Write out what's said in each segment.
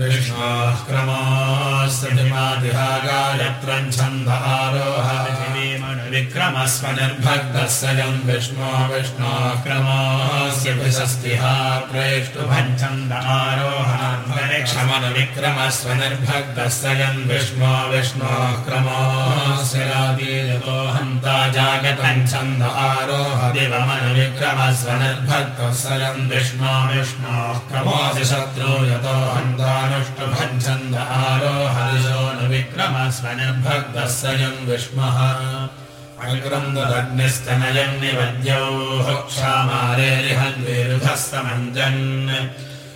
विष्णोः क्रमास्तिमातिहागायत्रम् छन्द आरोह विक्रमस्वनिर्भक्तस्वयम् विष्णो विष्णो क्रमास्य विषस्तिहा प्रेष्टुभञ्छन्द आरोहणमन विक्रमस्वनिर्भक्तस्वयम् विष्णो विष्णो क्रमास्य रादीयतो हन्ता जागतम् छन्द आरोह दिवमन विक्रमस्वनिर्भक्तस्वयम् विष्णो विष्णो क्रमोऽसि शत्रो यतो हन्तानुष्टुभञ्छन्द आरोह दिशो न क्षामारेरिहद्विरुधस्तमञ्जन्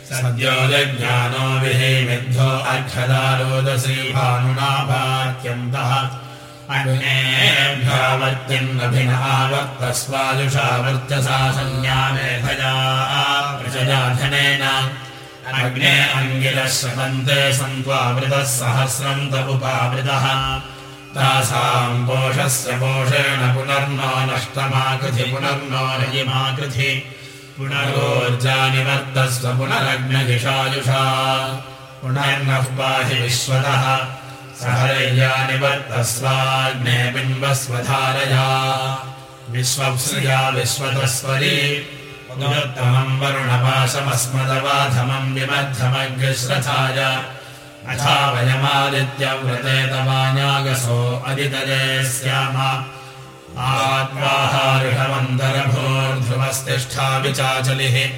सद्यो जज्ञानो विहेमिद्धो अर्घदारोदसी भानुनाभात्यन्तः अग्नेभ्यावर्त्यन्नभिनावर्तस्वायुषावर्त्यसा संज्ञामेधया प्रजयाधनेन अग्ने अङ्गिरः श्रवन्ते सन्त्वावृतः सहस्रम् त उपावृतः तासाम् पोषस्य पोषेण पुनर्नो नष्टमाकृति पुनर्नो रयिमाकृति पुनरोर्जानिवर्तस्व पुनरग्नगिषायुषा पुनर्नः पाहि विश्वतः सहरय्यानिवर्तस्वाग्ने बिम्बस्वधारया। विश्वप्सृया विश्वतस्वरी पुनरुत्तमम् वरुणपाशमस्मदवाधमम् विमध्यमग्रश्रथाय अथा वयमादित्यव्रते तवानागसो अदितये स्याम। आत्माहारिहमन्तरभोर्ध्रुवस्तिष्ठा विचाचलिः।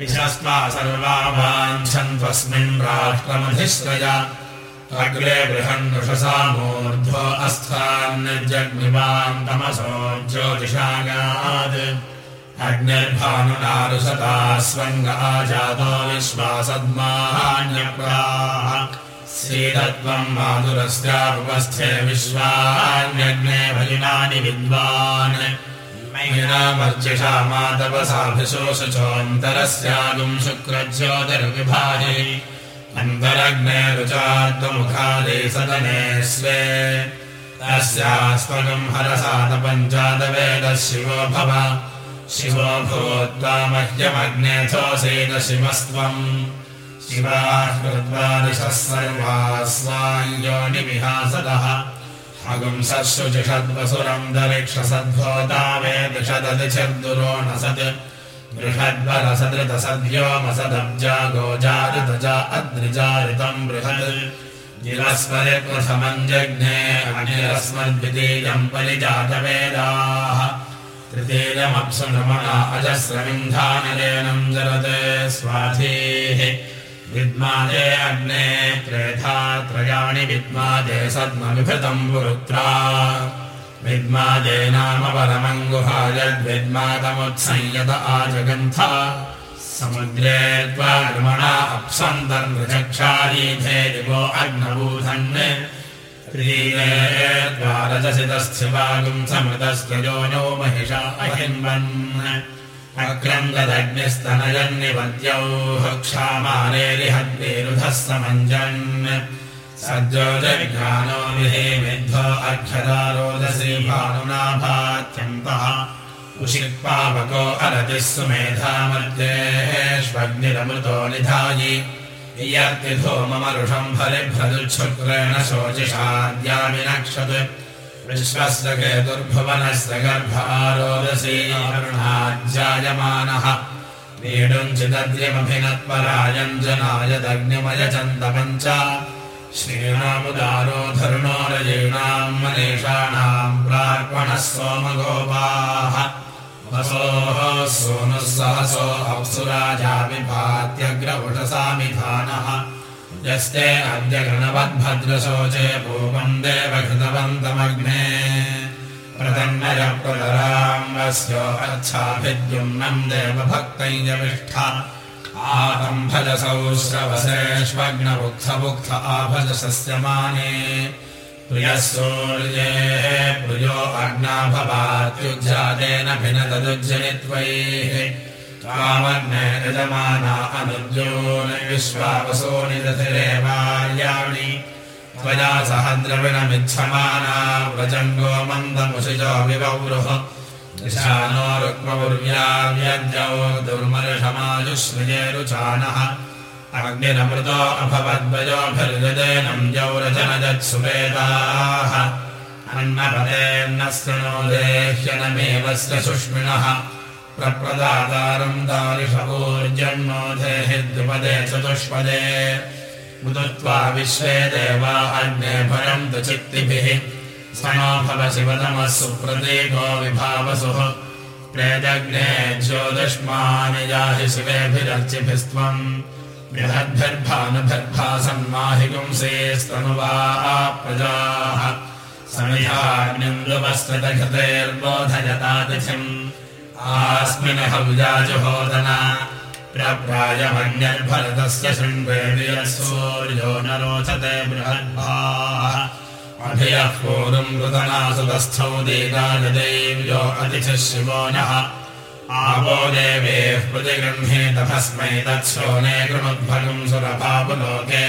विशस्त्वा सर्वा वाञ्छन्त्वस्मिन् राष्ट्रमधिश्रय अग्रे बृहन्नुषसा मूर्ध्वो अस्थान्निर्जग्निवान् तमसो ज्योतिषागात्। अग्निर्भानुनारुषता स्वङ्ग आजातो विश्वासद्मान्यप्राः सीदत्वम् माधुरस्यापुपस्थे विश्वान्यग्ने भगिनानि विद्वान्। महिनामर्चिषा मातवसाभिशोषचोऽन्तरस्यागुम् शुक्रज्योतिर्विभाजे अन्तरग्ने रुचात्वमुखादे सदने स्वे। तस्यास्त्वगम् हरसातपञ्चादवेदः शिवो भव। शिवो भूत्वा मह्यमग्नेथोऽसेन शिवस्त्वम् शिवाः कृत्वा दिशः सर्वास्वायोनिविहासदः हगुंसशुचिषद्वसुरम् दरिक्षसद्भोता वे दिशदधिचिर्दुरो न सत् बृहद्वरसदृतसद्योमसदब्जा गोजारितजा अद्रिजारितम् बृहत्। जिरस्मरिप्रथमम् जज्ञे अनिरस्मद्वितीयम् परिजातवेदाः। तृतीयमप्सु नमना अजस्रमिन्धानरेणम् जरते स्वाधीः विद्मादे अग्ने त्रेधा त्रयाणि विद्मादे सद्मविभृतम् पुरुत्रा। विद्मादे नाम परमङ्गुहायद्विद्मादमुत्संयत आजगन्थ। समुद्रे त्वा गमणा अप्सन्तर्नृचक्षारीधे दिवो अग्नबूधन् द्वारजसितस्थिवागुम् समृतस्त्यजो नो महिषा अहिन्वन् अक्रन्ददग्निस्तनयन्निवद्यौः क्षामानेरिहद्वेरुधः समञ्जन्। विद्धो अर्घदारोदसी भानुनाभात्यन्तः उषिक्पावको अरतिः सुमेधामध्येष्वग्निरमृतो निधायि। यर्तिधूममरुषम् फलिभ्रदुच्छुक्रेण शोचिषाद्यामिनक्षत् विश्वस्य केतुर्भुवनस्य दग्निमयचन्दपञ्च श्रीणामुदारो धरुणोरयीणाम् मनीषाणाम् प्रार्पणः सोमगोपाः वसोः सोनुः सहसो अप्सुराजा विभात्यग्रवुषसामिधानः यस्ते अद्य गणवद्भद्रशोचे पूर्वम् देवघृतवन्तमग्ने। प्रतन्नयप्रतराम् वस्यो अच्छाभिद्युम्नम् देवभक्तैजविष्ठ आतम् भजसौ श्रवसेष्वग्नबुक्थबुक्थ आभजसस्यमाने। प्रियः सूर्ये प्रियो अग्ना भवात्युज्जातेन भिनतदुज्जनित्वैः विश्वावसोनि दधिरेवार्याणि त्वया सह द्रविणमिच्छमाना व्रजङ्गो नो दुर्मर्षमायुष्मजेरुचानः अग्निरमृतो अभवद्वयोभिर्यदेनम् जौरजनजत्सुवेदाः अन्नपदेन्न शृणो देह्यनमेवस्य सुष्मिणः प्रप्रदातारम् दारिषपूर्जन्नो देहि द्विपदे चतुष्पदे। उदुत्वा विश्वे देवा अग्ने भरन्तु चित्तिभिः भव शिवतमः सुप्रतीको विभावसुः प्रेदग्ने ज्योतिष्मानि याहि शिवेभिरर्चिभिस्त्वम् बृहद्भिर्भानुभिर्भासन्माहि पुंसेस्तनुवा प्रजाः। समिधाग्निन्दुवस्त्रतघृतेर्बोधयतातिथिम् आस्मिन् हौजाजुहोदना प्रप्रायमन्यर्भरतस्य शृण्वेदि यः सूर्यो न रोचते बृहद्भाः। अभियः पूर्वम् कृतनासुतस्थौ दीनायदेव्यो अतिथिः शिवो नः। आवो देवेः प्रतिगृह्णे तस्मै तत्सोने कृमुद्भगम् सुरभापुलोके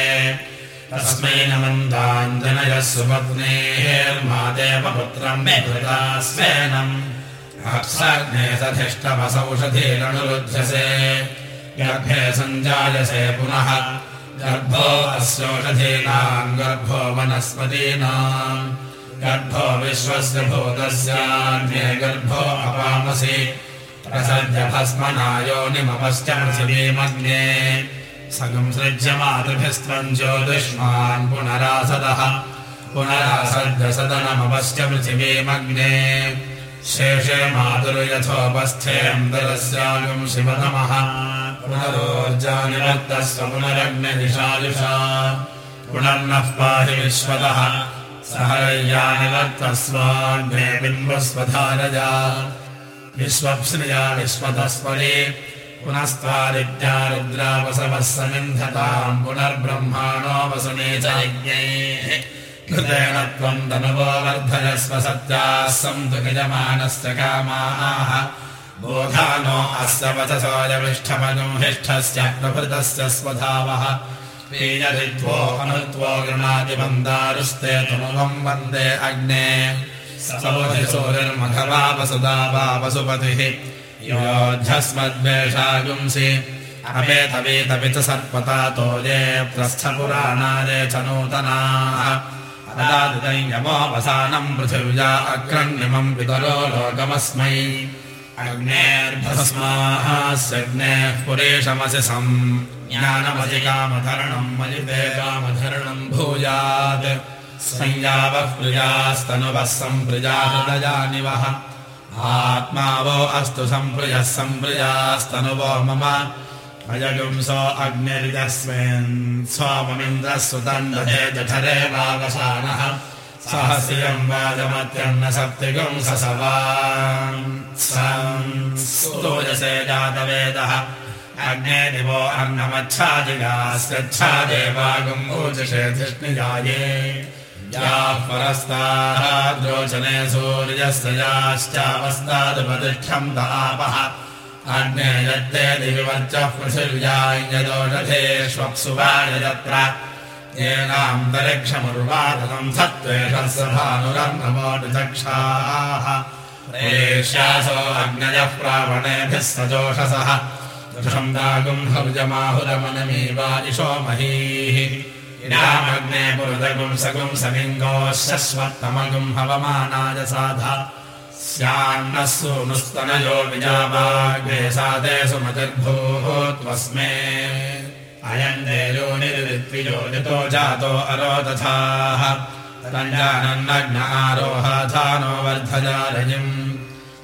तस्मै नमन्ताञ्जनयः सुपत्नेर्मादेवपुत्रम् कृता स्वेनम् अप्सग्ने सधिष्ठमसौषधीरनुरुध्यसे गर्भे सञ्जायसे पुनः। गर्भो अस्योषधीनाम् गर्भो वनस्पतीनाम्। गर्भो विश्वस्य भूतस्यान्ये गर्भो अपामसि। प्रसज्य भस्मनायोनिमपश्च पृथिवीमग्ने सृज्य मातृभिस्त्वम् ज्योतिष्मान् पुनरासदः। पुनरासद्य सदनमपश्च पृथिवीमग्ने शेषे मातुर्यथोपस्थेऽन्तरस्यागम् शिवतमः पुनरोर्जानिवर्तस्व पुनरग्निदिशायुषा पुनर्नः पाहि विश्वतः। सहरय्यानिवर्तस्वाग्ने बिम्बस्वधारजा। विश्वप्स्रिया विश्वतस्वरे। पुनस्त्वादित्या रुद्रावसवः समिन्धताम् पुनर्ब्रह्माणो वसुने च यज्ञैः। त्वम् तनुवो वर्धयस्व सत्याः सन्तु कामाः। बोधानो अस्य वचसोऽयमिष्ठमनुहिष्ठस्य प्रभृतस्य स्वधावः। अनुत्वो गृणादिबन्दारुस्ते तनुवम् वन्दे अग्ने। सौरिर्मघवा वसुदा वा वसुपतिः। योऽध्यस्मद्वेषागुंसि च सर्पतातो ये प्रस्थपुराणादे च नूतनाः पितरो लोकमस्मै। अग्नेर्भस्मास्यग्नेः पुरेशमसि सम् ज्ञानमसि कामधरणम् मयिते कामधरणम् भूयात्। संयावः प्रियास्तनुवः सम्प्रिया हृदयानिवः आत्मा वो अस्तु सम्प्रियः सम्प्रियास्तनुवो मम सहस्रियम् वाजमत्यन्न सप्तिगुम् ससवाजसे जातवेदः। अग्ने दिवो अन्नमच्छाजिगास्यच्छा देवागुम् ऊजषे धिष्णिजाये याः परस्ताः द्रोचने सूर्यस्य याश्चावस्तादुपतिष्ठम् तापः अग्ने यत्ते दिविवर्चः पृथिव्यायदोषधेष्वप्सुवायत्र येनान्तरिक्षमुर्वातम् सत्त्वेषस्सभानुरन्नमोचक्षाः प्रेष्यासो अग्नयः प्रावणेभिः सजोषसः। हर्जमाहुरमनमीवादिशो महीः। इडामग्ने पुरुदगुम् सगुम् समिङ्गोः हवमानाय साधा स्यान्नः सूनुस्तनयो विजावाग्ने सा ते सुमतिर्भूत्वस्मे अयम् देयोनिर्वित्वियोनितो जातो अरोदथाः तञ्जानन्नग्नारोहाधानो वर्धजारजिम्।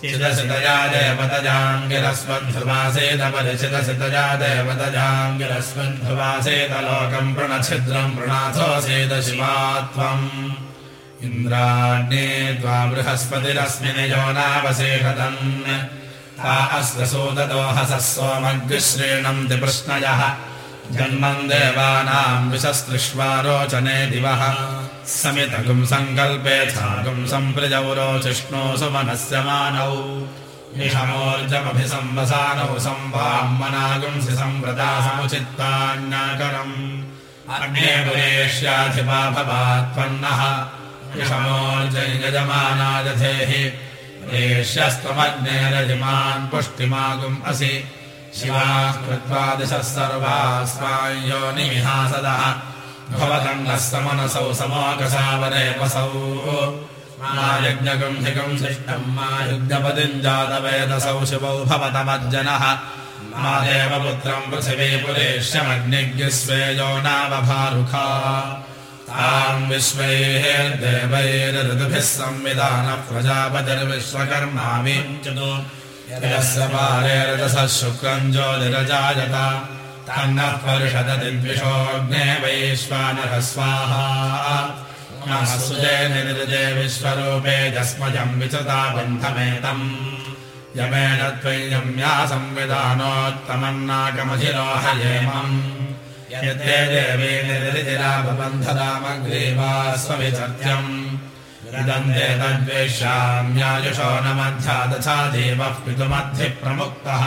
चिदसितया देवतजाङ्गिरस्वन्धुवासेदपरिचिदसितया देवतजाङ्गिरस्वन्धुवासेदलोकम् प्रणच्छिद्रम् प्रणथोऽसेदशिवा त्वम् इन्द्राण्ये त्वा बृहस्पतिरस्मिन् यो नावशेषतन् अस्य सूतदोहसः सोमग्श्रेणम् दिपृष्णयः जन्मम् देवानाम् विशस्त्रिष्वा रोचने दिवः। समितगुम् सङ्कल्पेथागुम् सम्प्रजौ रोचिष्णो सुमनस्य मानौ। समुचित्तान्याकरम् अग्ने पुरेष्याधिपा भवात्पन्नः विषमोर्जयजमानादधेः एष्यस्त्वमग्नेरजिमान् पुष्टिमागुम् असि। शिवाः कृत्वा दिशः सर्वास्वायोनिमिहासदः भवदण्डः समनसौ समाकसावरेपसौ यज्ञकम् धिकम् शिष्टम् मा युज्ञपतिम् जातवेदसौ शिवौ भवतमज्जनः। मा देवपुत्रम् पृथिवी पुरेष्यमग्निग्स्वेयो नावभारुखा देवैरऋतुभिः संविधानः प्रजापतिर्विश्वकर्माविञ्चतु पारे रजसः शुक्रम् ज्योतिरजायत। तन्नः परिषदतिद्विषोऽग्ने वैश्वानरः स्वाहा। सुजे निरुजे विश्वरूपे जस्मजम् विचता बन्धमेतम्। यमेन त्वय्यम्या संविधानोत्तमम् नागमधिरोहयेमम् यते देवी निर्जिराबन्धदामग्रीवा स्वविचर्त्यम् विदन्ते तद्वेष्याम्यायुषो न मध्या तथा देवः पितुमध्यप्रमुक्तः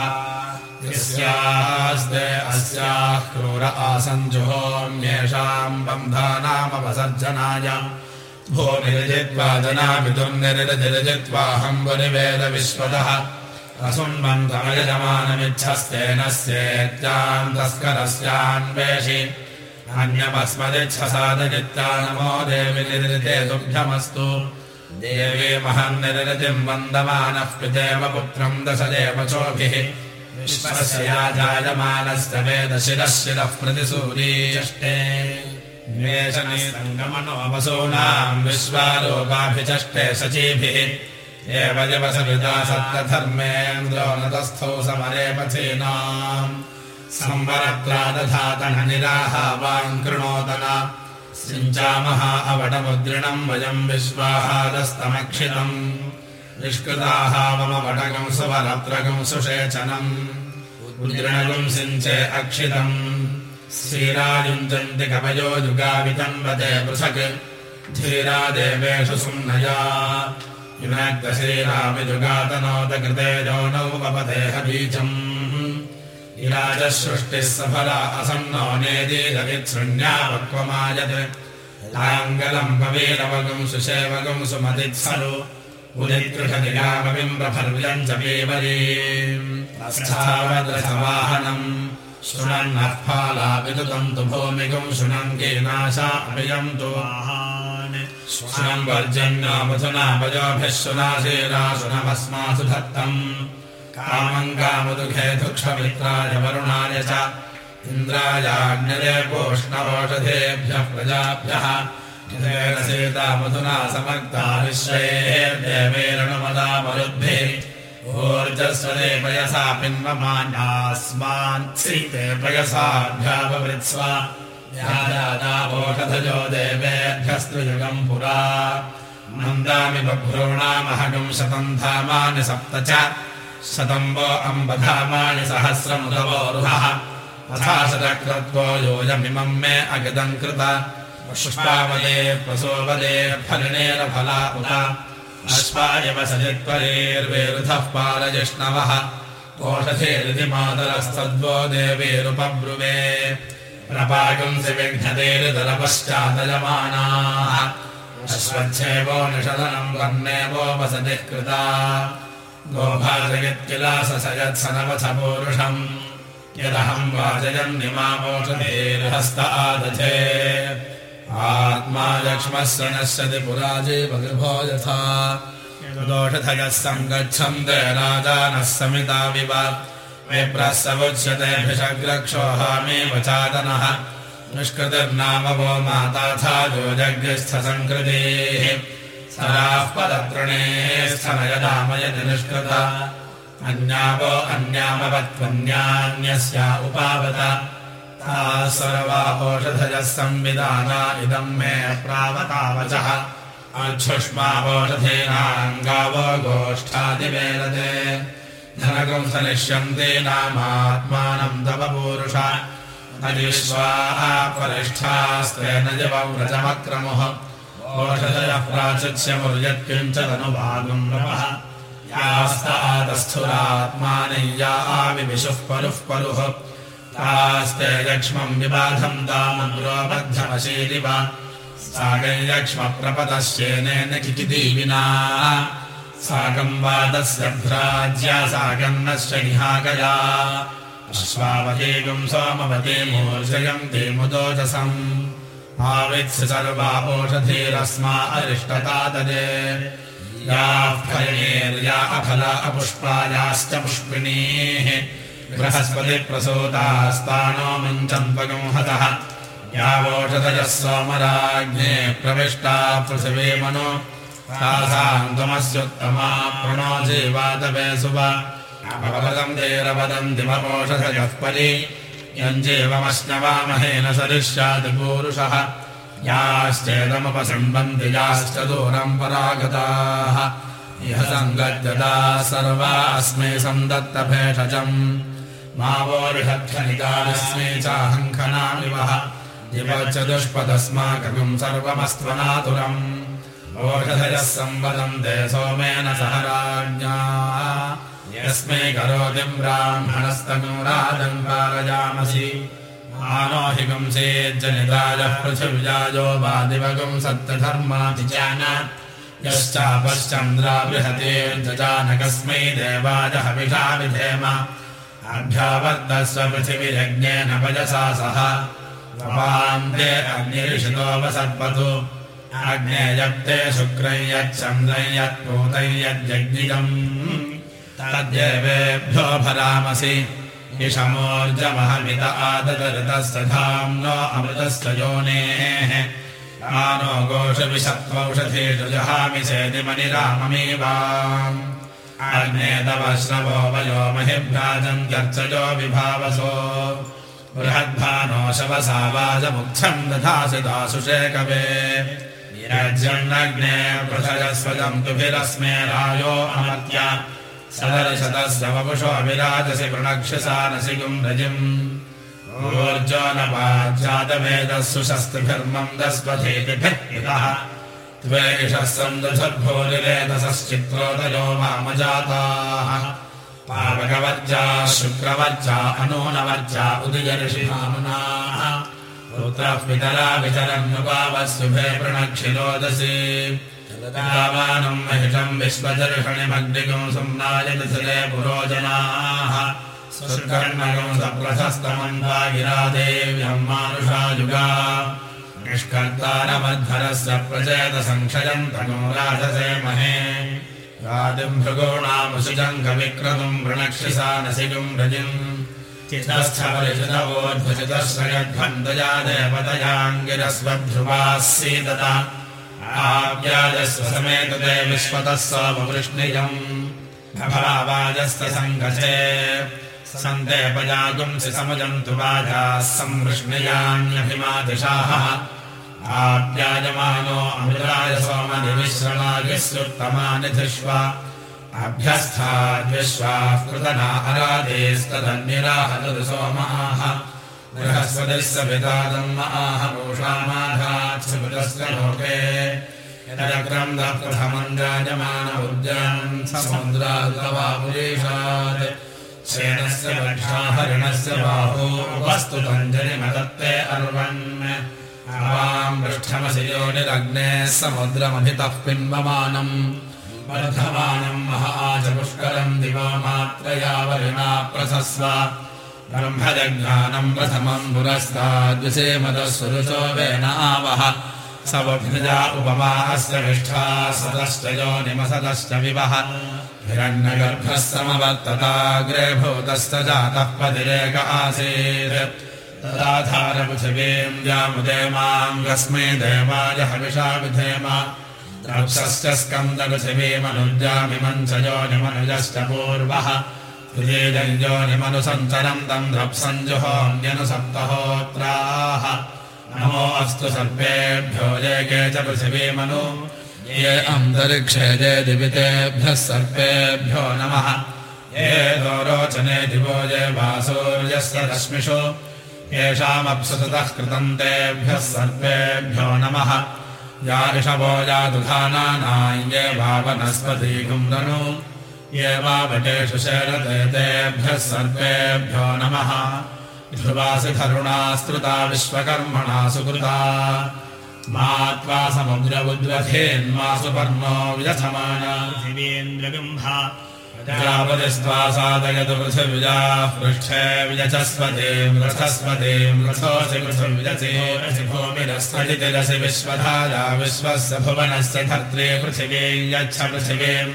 यस्यास्ते अस्याः क्रूर आसञ्जुहोम्येषाम् भो निरजित्वा जना पितुर्निरजित्वाहम् वनिवेदविश्वतः असुन्बन्धमयजमानमिच्छस्तेन स्येत्याम् तस्करस्यान्वेषि अन्यमस्मदिच्छसादनित्या नमो देवि निरजिते तुभ्यमस्तु देवी महन्निरजिम् वन्दमानः पितेव पुत्रम् दशदेव चोभिः विश्वस्य जायमानस्य वेदशिरः शिरः प्रतिसूरीयष्टे निवेशनिसङ्गमनोपसूनाम् विश्वालोकाभिचष्टे शचीभिः एव जवसविता सत्तधर्मेन्द्रो नतस्थौ समरे पथीनाम्। संवरत्रादधातन निराहावान् कृणोदन सिञ्चामः अवटमुद्रिणम् वयम् विश्वाहारस्तमक्षितम् निष्कृताः मम वटकम् सुवरत्रकम् सुषेचनम्। उद्रणगुम् सिञ्चे अक्षितम्। श्रीरायुञ्जन्ति कवयो युगावितम् वदे पृथक्। धीरा देवेषु सुम्नया युनाग्दश्रीरामिजुगातनोदकृते योनौ पपदेह बीजम् इराजः सृष्टिः सफला असन्नो नेदीदवित्सृण्या वक्वमायत् लाङ्गलम् पवीरवगम् सुसेवगम् सुमतित्सरु उदितृषदिगामबिम्बफर्व्यम् च फालाविदुतम् तु भूमिकम् शृणम् कीनाशा अभियन्तु। शृणम् वर्जन्यामधुना वयोभिः शुनाशीराशुनमस्मासु धत्तम् कामम् कामदुःखे दुःखमित्राय वरुणाय च। इन्द्रायाज्ञरे पोष्णवोषधेभ्यः प्रजाभ्यः। सीता मधुना विश्वैर्देवेरणुमदा मरुद्भिः ऊर्जस्वदे पयसा पिन्वमान्यास्मान्। सीते पयसाभ्यापवृत्स्व ोषधजो देवेभ्यस्तुयुगम् पुरा। नन्दामि बभ्रूणामहगम् शतम् धामानि सप्त च। शतम्बो अम्बधामानि सहस्रमुदवोरुहः तथा शतक्रत्वो योजमिमम् मे अगदम् कृत। पुष्पावले प्रसोवले फलिनेरफला उत अश्वायवसजित्वरेर्वेरुधः पालजिष्णवः ओषधेरिति मातरस्तद्वो देवेरुपब्रुवे। प्रपागंसि विघ्नतेरुदरपश्चादयमानाः अश्वच्छेवो निषदनम् वर्णेवोपसतिः कृता। गोभाजयत्किलासयत्सनवथ पूरुषम् यदहम् वाजयन्निमामोषधेर्हस्त आदधे आत्मा लक्ष्मस्य नश्यति पुराजीवगृभो यथा। दोषधयः सङ्गच्छन्त राजानः समिताविव विप्रः समुच्यतेऽभिषग्रक्षोहामेव चादनः निष्कृतिर्नाम वो माताथा जो जग्रस्थसङ्कृतेः सराः पदतृणेः स्थनयदामयति निष्कृता। अन्यावो अन्यामवत्वन्यान्यस्या उपावत ताः सर्वापोषधयः संविधाना इदम् मे प्रावतावचः। अच्छुष्मावोषधीनाम् गावो गोष्ठादिवेदते। धनकम् सनिष्यन्ते नामात्मानम् तव पूरुष। जवव्रजमक्रमुः ओषधयः प्राचुच्यमुर्यत्किञ्च तनुभागम् नमः तास्ते लक्ष्मम् विबाधम् तामग्रोबद्धमशीलिव सागैलक्ष्मप्रपतश्चेनेन किकिदीविना। साकम् वादस्य भ्राज्या साकन्नश्च निहाकया अश्वावतीकम् सोमवती मूर्जयन्ति मुदोजसम्। आवित्स्य सर्वा ओषधीरस्मा अरिष्टता तदे याः फलेर्या अफला अपुष्पायाश्च पुष्पिणीः बृहस्पतिप्रसूतास्तानो मुञ्चन्त्वगम् हतः यावोषधयः सोमराज्ञे प्रविष्टा पृथिवी मनो। तासाम् त्वमस्योत्तमा प्रणो जीवातवे सुव अवदम् तेरवदम् दिवपोषधयः परि। यञ्जीवमश्नवामहेन सरिष्याति पूरुषः। याश्चेदमुपसम्बन्ति याश्च दूरम् परागताः। इह सङ्गत्यता सर्वास्मै सन्दत्तभेषजम् मावोरिषद्धनितास्मै चाहङ्खनामिवः इव च दुष्पदस्माकम् सर्वमस्त्वनातुरम् ओषधयः सम्वदन्ते सोमेन सह राज्ञा। यस्मै करोति ब्राह्मणस्तनूराजम् पारयामसि मानोहिगुंसेज्जनितायः पृथिव्याजो वादिवगुम् सत्यधर्माति जान यश्चापश्चन्द्रा बृहतेर्जजानकस्मै देवाय विधेम अभ्यावर्तस्व पृथिवियज्ञेन वयसा सह वान्ते अग्निरिषितोपसर्पतु अग्नेयत्ते शुक्रै यच्चन्द्रै यत्पूतै यज्जज्ञिजम् तद्देवेभ्यो भरामसि। इषमोर्जमहमित आदतऋतस्य धाम्नो अमृतस्य योनेः। आनो घोषविषत्वौषधेषु जहामि सेदिमनिराममेवाम् श्रवो वयो महिभ्राजन्त्यर्चयो विभावसो। बृहद्भानो शवसावाजमुच्छम् दधासि दासुषेकवे राज्यन्नग्ने पृथजस्वजम् तुभिरस्मे रायो अमर्त्य। सदर्शतस्य वपुषो विराजसि प्रणक्षसानसि गुम्रजिम् ऊर्जोनपाजातवेदः सुशस्त्रिभिर्मम् दस्वधेतिभिः त्वेषः सन्दधुर्भोरिरेतसश्चित्रोदयो वामजाताः पावकवर्जा शुक्रवर्जा अनूनवर्जा वितरन्नुपावस्युभे प्रणक्षिरोदसि। दावानम् महिषम् विश्वदर्शनिमग्निगम् सम्नायतिथिले पुरोजनाः। सुकर्णगम् सप्रथस्तमन्वा गिरादेव्यम् मानुषायुगा निष्कर्तारमध्वरस्य प्रचेतसङ्क्षयम् तनो राजसे महे। चितस्थवरिचितवोध्वचितश्रयध्वन्दया देवतयाङ्गिरस्वध्रुवाः सीदता आव्याजस्व समेतते विश्वतः सोमवृष्णिजम्। भवावाजस्तसङ्गचे सन्ते पजागुंसि समजन्तु वाजाः संवृष्णियान्यभिमादिशाः। आप्यायमानो अमृताय सोमनिविश्रणागिस्युत्तमानि धिष्व अभ्यस्थाद्विश्वाः कृतना अरादेस्तदन्निराहतु सोमाः बृहस्पतिः पितादम् आहपूषामाधात्सुतस्य लोके यदग्रम् दप्रथमम् राजमान उद्यान् समुद्रादवापुरेषात् शेनस्य वक्षा हरिणस्य बाहो वस्तु तञ्जलिमदत्ते अर्वन्। आवाम् पृष्ठमसि योनिरग्नेः समुद्रमभितः पिन्वमानम् वर्धमानम् महाचपुष्करम् दिवा मात्रया वरिणा प्रसस्व। ब्रह्मजज्ञानम् प्रथमम् पुरस्ताद्विषेमदः सुरुचो वेन आवह। सवभ्रजा उपमास्य निष्ठा सदश्च योनिमसदश्च विवह हिरण्यगर्भः समवर्तताग्रे भूतश्च जातः पतिरेक आसीत् तदाधारपृथिवीम् जामुदेमाम् कस्मै देवाय हविषा विधेम। द्रक्षश्च स्कन्दपृथिवीमनुज्यामिमम् च योनिमनुजश्च पूर्वः निमनुसञ्चरम् तम् द्रप्सञ्जुहोऽन्यनुसप्तहोत्राः नमो अस्तु सर्वेभ्यो ये के च पृथिवीमनु ये अन्तरिक्षे ये दिवितेभ्यः सर्वेभ्यो नमः। ये दोरोचने दिवो ये वासूर्यस्य रश्मिषु। येषामप्सुतः कृतम् तेभ्यः सर्वेभ्यो नमः। या ऋषभो या दुधानानाम् ये वावनस्पतीकुम् ननु ये वा वटेषु शैलते तेभ्यः सर्वेभ्यो नमः। ध्रुवासि धरुणा स्तृता विश्वकर्मणा सुकृता मा त्वा समुद्रबुद्वथेन्मासु पर्णो विदधमाना। पृथिवीन्द्रगम्भा रथस्पतिम् रथोऽसि पृथिविजसे भूमिरस्फटितिरसि विश्वधाया विश्वस्य भुवनस्य धर्त्रे पृथिवी यच्छ पृथिवीम्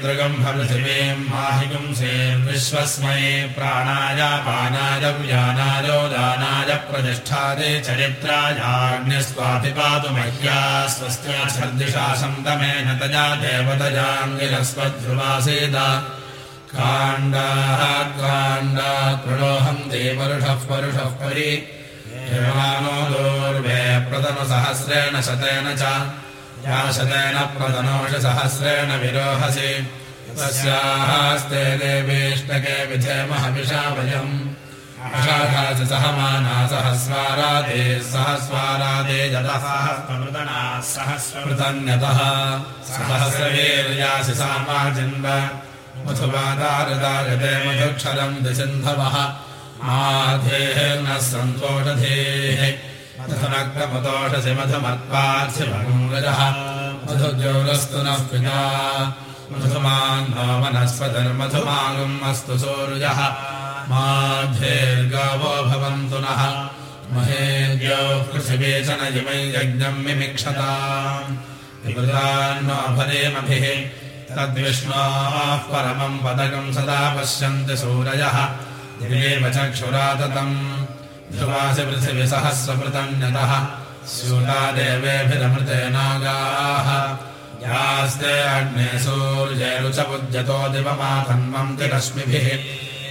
माहिगुंसेम् विश्वस्मै प्राणाय पानाय व्यानायोदानाय प्रतिष्ठादे चरित्रायाग्निस्वाभिपातु मह्या स्वस्त्या छर्दिशा सन्तमेन तया देवतजाङ्गिरस्वध्रुवासेद काण्डाः काण्डात् प्रणोहम् ते परुषः परुषः परि दूर्वे प्रतनुसहस्रेण शतेन च। या शतेन प्रतनोषसहस्रेण विरोहसि। तस्यास्ते देवेष्टके विधेमहविषा वयम् अषाढासि सहमाना सहस्वारादे सहस्वारादे जतः सहस्रमृतन्यतः सहस्रवीर्यासि सामाजिन्व मधुवादारदारते मधुक्षरम् दिसिन्धवः माधेर्नः सन्तोषधेः। मधुनक्तमतोषसि मधुमत्पार्थिवङ्गजः मधुद्योरस्तु नः पिता। मधुमान्नो वनस्पतिर्मधुमागम् अस्तु सूर्यः। माध्येर्गावो भवन्तु नः। महेद्यो पृथिवी च न इमै यज्ञम् मिमिक्षताम्। विवृतान्नो भरेमभिः तद्विष्णाः परमम् पदकम् सदा पश्यन्ति सूरयः। दिवेव चक्षुराततम् ध्रुवासि पृथिवि सहस्रमृतन्यतः स्यूता देवेभिरमृते नागाः। यास्ते अग्ने सूर्यैरुचपुज्यतो दिवमाधन्वम् तिरश्मिभिः।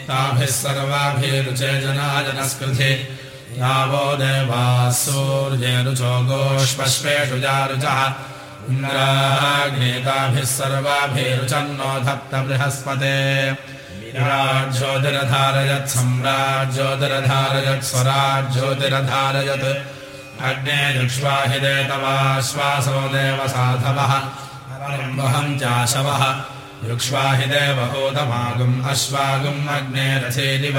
ताभिः सर्वाभिरुचे जनाजनस्कृति यावो देवाः सूर्येरुचो गोष्पश्वेषु जारुचः इन्द्राग्नेताभिः सर्वाभिरुचन्नो धत्त बृहस्पते विराज्योतिरधारयत् सम्राज्योतिरधारयत् स्वराज्योतिरधारयत् अग्ने युक्ष्वाहिदे तवाश्वासो देव साधवः। वहम् चाशवः। युक्ष्वाहिदेव होतमागुम् अश्वागुम् अग्ने रथेदिव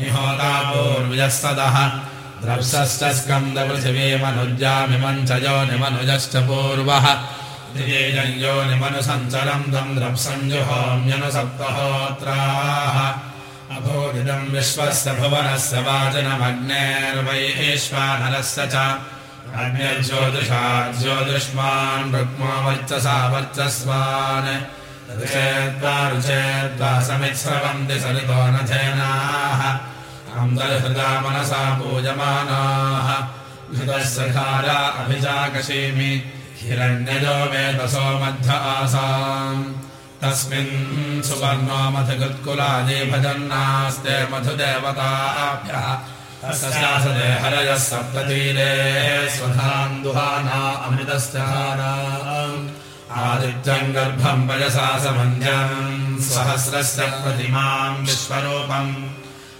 निहोता पूर्व्यस्तदः द्रप्सश्च स्कन्दपृथिवीमनुज्यामिमम् च योनिमनुजश्च पूर्वः। दिवेजम् योनिमनुसञ्चरम् तम् द्रप्सञ्जुहोम्यनुसप्तहोत्राः। विश्वस्य भुवनस्य वाचनमग्नेर्वैश्वानरस्य च। अग्निर्ज्योतिषा ज्योतिष्मान् रुक्मो वर्चसा वर्चस्वान्। ऋचेद्वा ऋचेद्वा समित्स्रवन्ति सरितो न धेनाः अन्तर्हृदा मनसा पूजमानाः। घृतस्य धारा अभिजाकशीमि हिरण्यजो वेदसो मध्य आसाम्। तस्मिन् सुवर्णो मधुकृत्कुलादि भजन्नास्ते मधुदेवताभ्यः। हरयः सप्ततीरे स्वधाम् दुहाना अमृतस्य आदित्यम् गर्भम् वयसा समञ्जम् सहस्रस्य प्रतिमाम् विश्वरूपम्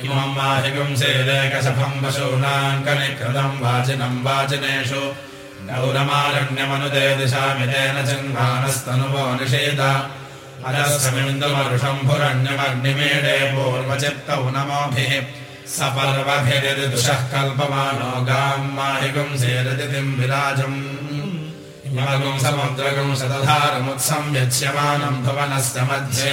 इमम् माहिगुंसेदेकशफम् वशूनाम् कनिकृतम् वाचिनम् वाचिनेषु। गौरमारण्यमनुदे दिशामितेन चिन्वानस्तनुवो निषेद अजस्रमिन्दुमरुषम्भुरण्यमग्निमेडे पूर्वचित्तौ नमोभिः। स गाम् माहिगुंसेरदितिम् विराजम्। इमगुम् समुद्रगुम् शतधारमुत्सम् यच्यमानम् भुवनस्य मध्ये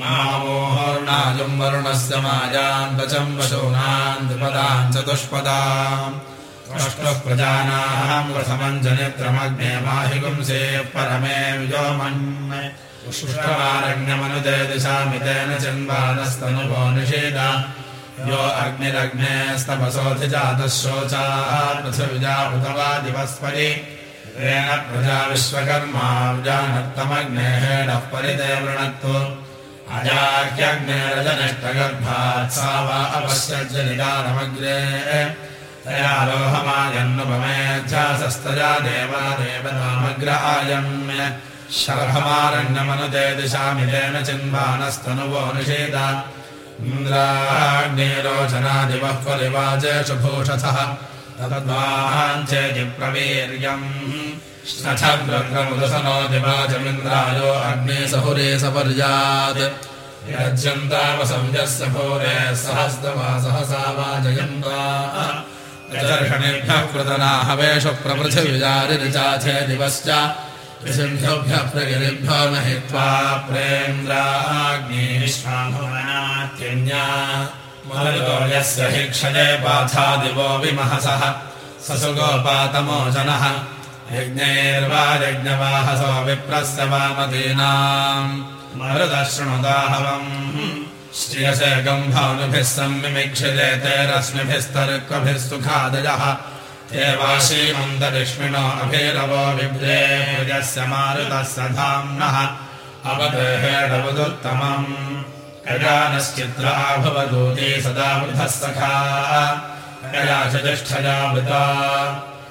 इमामोहोर्णाजुम् वरुणस्य माजाम् दचम् वशूनाम् द्विपदाम् चतुष्पदाम्। अष्टः प्रजानाम् रसमञ्जनित्रमग्ने माहिगुंसे परमे व्योमन् शुष्कमारण्यमनुदे दिशामितेन चिन्वानस्तनुभो निषेद यो दिवस्परि तेन प्रजा विश्वकर्मा जानत्तमग्नेहेणः परिते वृणत्व अजाह्यग्नेरजनिष्टगर्भात् सा वा अपश्यज्जनिदानमग्रे। तया लोहमायन्नुपमेध्यासस्तजा देवा देवनामग्र आयम्य शर्हमारण्यमनुते दिशामितेन चिन्वानस्तनुवो निषेद इन्द्राग्नेरोचनादिवः परिवाचेषु भूषथः तद्वाञ्चेतिप्रवीर्यम् श्नथग्रमुदसनो दिवाचमिन्द्रायो अग्ने सहुरे सपर्यात्। यज्यन्तावसंयस्य भूरे सहसा वा जयन्ता। दर्शनेभ्यः कृतना हवेषु प्रपृथिविजारिचाथे दिवश्च। विसिन्धुभ्यः प्रगिरिभ्यो न हित्वा प्रेन्द्राग्निश्वाभुवनात्यन्या मरुतो हि क्षये पाथा दिवो विमहसः। स सुगोपातमो जनः यज्ञैर्वा यज्ञवाहसो विप्रस्य वामदीनाम् मरुदशृणुदाहवम् श्रियसे गम्भानुभिः संविमिक्षिते तेरश्मिभिस्तर्क्वभिः सुखादयः देवाशीमन्तरिक्ष्मिणो अभिरवो विभ्रेयस्य मारुतस्य धाम्नः। अवदेहेणवदुत्तमम् गजानश्चित्रा भवदूती सदा वृथः सखा। गया च वृता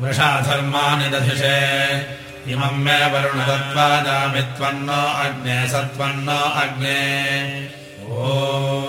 वृषाधर्माणि दधिषे। इमम् मे वरुणतत्त्वा दामि अग्ने सत्त्वम् अग्ने। ओ।